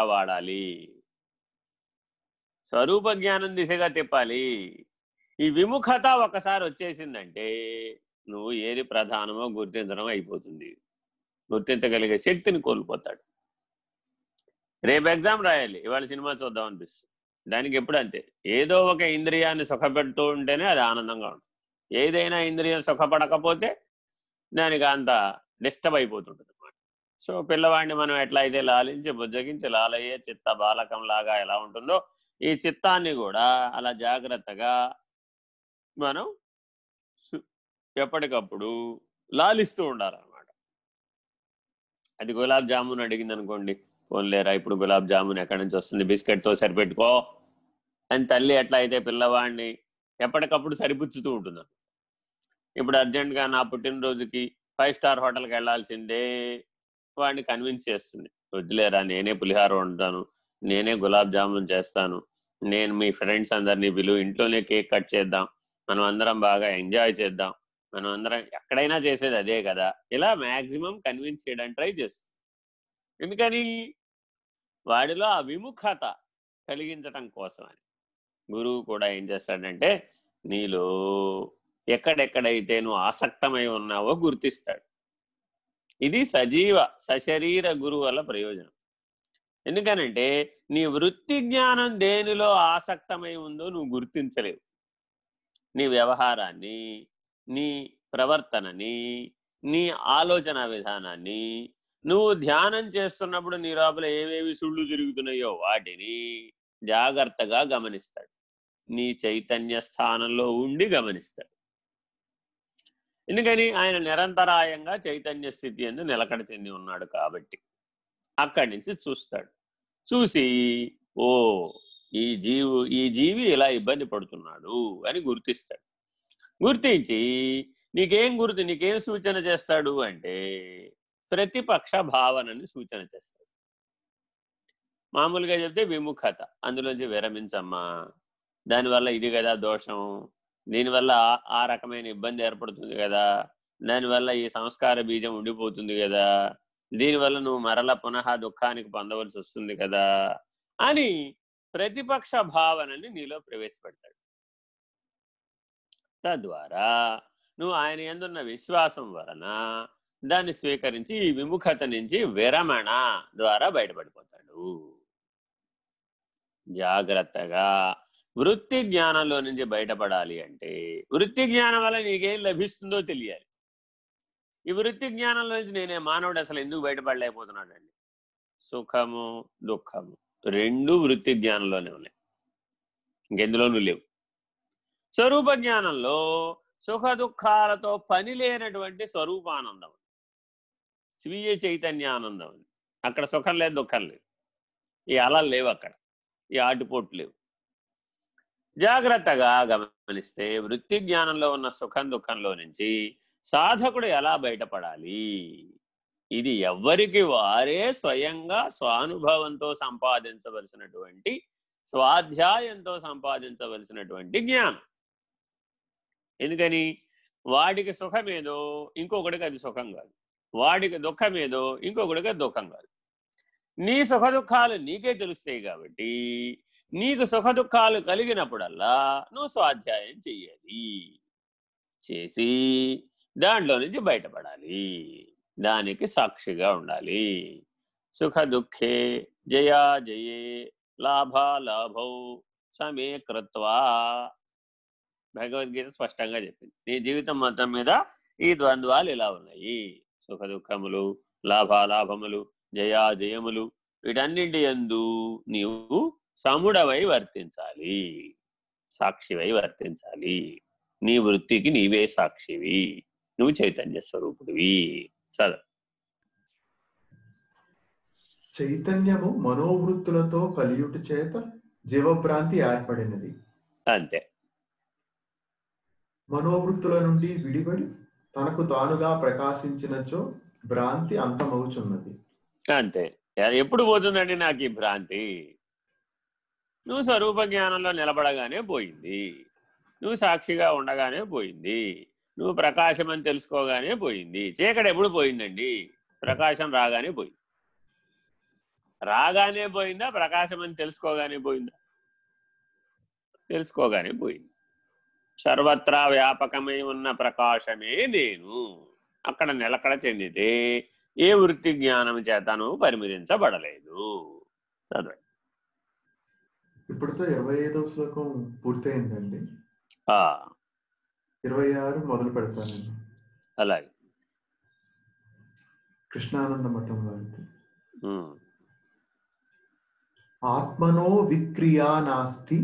వాడాలి. స్వరూప జ్ఞానం దిశగా తిప్పాలి. ఈ విముఖత ఒకసారి వచ్చేసిందంటే నువ్వు ఏది ప్రధానమో గుర్తించడం అయిపోతుంది. గుర్తించగలిగే శక్తిని కోల్పోతాడు. రేపు ఎగ్జామ్ రాయాలి. ఇవాళ సినిమా చూద్దాం అనిపిస్తుంది. దానికి ఎప్పుడు అంతే. ఏదో ఒక ఇంద్రియాన్ని సుఖపెడుతూ ఉంటేనే అది ఆనందంగా ఉంటుంది. ఏదైనా ఇంద్రియం సుఖపడకపోతే దానికి అంత డిస్టర్బ్ అయిపోతుంటుంది. సో పిల్లవాడిని మనం ఎట్లా అయితే లాలించి బుజ్జగించి లాలయ్యే చిత్త బాలకం లాగా ఎలా ఉంటుందో ఈ చిత్తాన్ని కూడా అలా జాగ్రత్తగా మనం ఎప్పటికప్పుడు లాలిస్తూ ఉండాలన్నమాట. అది గులాబ్ జామున్ అడిగింది అనుకోండి పోన్లేరా ఇప్పుడు గులాబ్ జామున్ ఎక్కడి నుంచి వస్తుంది? బిస్కెట్తో సరిపెట్టుకో. అని తల్లి ఎట్లా అయితే పిల్లవాడిని ఎప్పటికప్పుడు సరిపుచ్చుతూ ఉంటుంది ఇప్పుడు అర్జెంటుగా నా పుట్టినరోజుకి ఫైవ్ స్టార్ హోటల్కి వెళ్ళాల్సిందే వాడిని కన్విన్స్ చేస్తుంది. వద్దులేరా నేనే పులిహార వండుతాను నేనే గులాబ్ జామున్ చేస్తాను నేను మీ ఫ్రెండ్స్ అందరినీ పిలువు ఇంట్లోనే కేక్ కట్ చేద్దాం మనం అందరం బాగా ఎంజాయ్ చేద్దాం మనం అందరం ఎక్కడైనా చేసేది అదే కదా. ఇలా మ్యాక్సిమం కన్విన్స్ చేయడానికి ట్రై చేస్తుంది. ఎందుకని? వాడిలో ఆ విముఖత కలిగించటం కోసం అని గురువు కూడా ఏం చేస్తాడంటే నీలో ఎక్కడెక్కడైతే నువ్వు ఆసక్తమై ఉన్నావో గుర్తిస్తాడు. ఇది సజీవ సశరీర గురువు వల్ల ప్రయోజనం. ఎందుకనంటే నీ వృత్తి జ్ఞానం దేనిలో ఆసక్తమై ఉందో నువ్వు గుర్తించలేవు. నీ వ్యవహారాన్ని నీ ప్రవర్తనని నీ ఆలోచన విధానాన్ని నువ్వు ధ్యానం చేస్తున్నప్పుడు నీ లోపల ఏవేవి సుళ్ళు తిరుగుతున్నాయో వాటిని జాగ్రత్తగా గమనిస్తాడు. నీ చైతన్య స్థానంలో ఉండి గమనిస్తాడు. ఎందుకని ఆయన నిరంతరాయంగా చైతన్య స్థితి అని నిలకడ చెంది ఉన్నాడు కాబట్టి. అక్కడి నుంచి చూస్తాడు. చూసి ఓ ఈ జీవు ఈ జీవి ఇలా ఇబ్బంది పడుతున్నాడు అని గుర్తిస్తాడు. గుర్తించి నీకేం గుర్తు నీకేం సూచన చేస్తాడు అంటే ప్రతిపక్ష భావనని సూచన చేస్తాడు. మామూలుగా చెప్తే విముఖత అందులోంచి విరమించమ్మా. దానివల్ల ఇది కదా దోషం. దీనివల్ల ఆ రకమైన ఇబ్బంది ఏర్పడుతుంది కదా. దానివల్ల ఈ సంస్కార బీజం ఉండిపోతుంది కదా. దీనివల్ల నువ్వు మరల పునః దుఃఖానికి పొందవలసి వస్తుంది కదా అని ప్రతిపక్ష భావనని నీలో ప్రవేశపెడతాడు. తద్వారా నువ్వు ఆయన ఎందున్న విశ్వాసం వలన దాన్ని స్వీకరించి ఈ విముఖత నుంచి విరమణ ద్వారా బయటపడిపోతాడు. జాగ్రత్తగా వృత్తి జ్ఞానంలో నుంచి బయటపడాలి అంటే వృత్తి జ్ఞానం వల్ల నీకేం లభిస్తుందో తెలియాలి. ఈ వృత్తి జ్ఞానంలో నుంచి నేనే మానవుడు అసలు ఎందుకు బయటపడలేకపోతున్నాడండి సుఖము దుఃఖము రెండు వృత్తి జ్ఞానంలోనే ఉన్నాయి. ఇంకెందులోనూ లేవు. స్వరూప జ్ఞానంలో సుఖ దుఃఖాలతో పని లేనటువంటి స్వరూపానందం. స్వీయ చైతన్యానందం. అక్కడ సుఖం లేదు దుఃఖం లేదు. ఈ అలలు లేవు అక్కడ. ఈ ఆటుపోట్లు లేవు. జాగ్రత్తగా గమనిస్తే వృత్తి జ్ఞానంలో ఉన్న సుఖం దుఃఖంలో నుంచి సాధకుడు ఎలా బయటపడాలి? ఇది ఎవ్వరికి వారే స్వయంగా స్వానుభవంతో సంపాదించవలసినటువంటి స్వాధ్యాయంతో సంపాదించవలసినటువంటి జ్ఞానం. ఎందుకని? వాడికి సుఖమేదో ఇంకొకటికి అది సుఖం కాదు. వాడికి దుఃఖమేదో ఇంకొకటికి దుఃఖం కాదు. నీ సుఖ దుఃఖాలు నీకే తెలుస్తాయి కాబట్టి నీకు సుఖ దుఃఖాలు కలిగినప్పుడల్లా నువ్వు స్వాధ్యాయం చెయ్యాలి. చేసి దాంట్లో నుంచి బయటపడాలి. దానికి సాక్షిగా ఉండాలి. సుఖ దుఃఖే జయా జయే లాభాలాభౌ సమే కృత్వా. భగవద్గీత స్పష్టంగా చెప్పింది. నీ జీవితం మొత్తం మీద ఈ ద్వంద్వాలు ఇలా ఉన్నాయి. సుఖ దుఃఖములు లాభాలాభములు జయా జయములు వీటన్నింటి ఎందు నీవు సముడవై వర్తించాలి. సాక్షివై వర్తించాలి. నీ వృత్తికి నీవే సాక్షివి. నువ్వు చైతన్య స్వరూపుడివి. చదువు చైతన్యము మనోవృత్తులతో కలియుట చేత జీవభ్రాంతి ఏర్పడినది. అంతే. మనోవృత్తుల నుండి విడిబడి తనకు తానుగా ప్రకాశించినచో భ్రాంతి అంతమవుచున్నది. అంతే. ఎప్పుడు పోతుందండి నాకు ఈ భ్రాంతి? నువ్వు స్వరూప జ్ఞానంలో నిలబడగానే పోయింది. నువ్వు సాక్షిగా ఉండగానే పోయింది. నువ్వు ప్రకాశం అని తెలుసుకోగానే పోయింది. చీకటి ఎప్పుడు పోయిందండి? ప్రకాశం రాగానే పోయింది. రాగానే పోయిందా? ప్రకాశం అని తెలుసుకోగానే పోయిందా? తెలుసుకోగానే పోయింది. సర్వత్రా వ్యాపకమై ఉన్న ప్రకాశమే నేను. అక్కడ నిలకడ చెందితే ఏ వృత్తి జ్ఞానం చేతను పరిమితించబడలేదు చదవండి ఇప్పుడుతో ఇరవై ఐదవ శ్లోకం పూర్తయిందండి. ఇరవై ఆరు మొదలు పెడతానండి. అలాగే. కృష్ణానంద మఠం వారికి ఆత్మనో విక్రియా నాస్తి.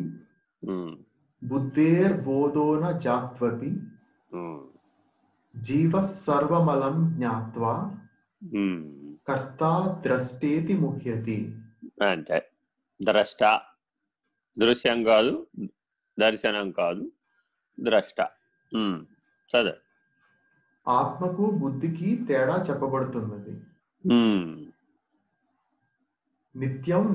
ఉమ్, బుద్ధేర్బోధోన జాత్వపి. జీవ సర్వమలం జ్ఞాత్వా. కర్తా ద్రష్టేతి ముహ్యతి. అంతే ద్రష్ట దృశ్యం కాదు దర్శనం కాదు ద్రష్ట. చదువు ఆత్మకు బుద్ధికి తేడా చెప్పబడుతున్నది. నిత్యం